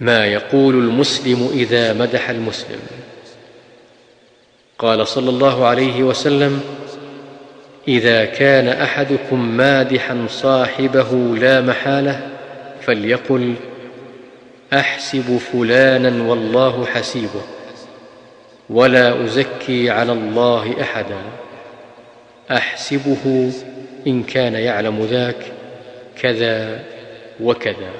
ما يقول المسلم إذا مدح المسلم. قال صلى الله عليه وسلم إذا كان أحدكم مادحا صاحبه لا محالة فليقل أحسب فلانا والله حسيبه ولا أزكي على الله احدا. أحسبه إن كان يعلم ذاك كذا وكذا.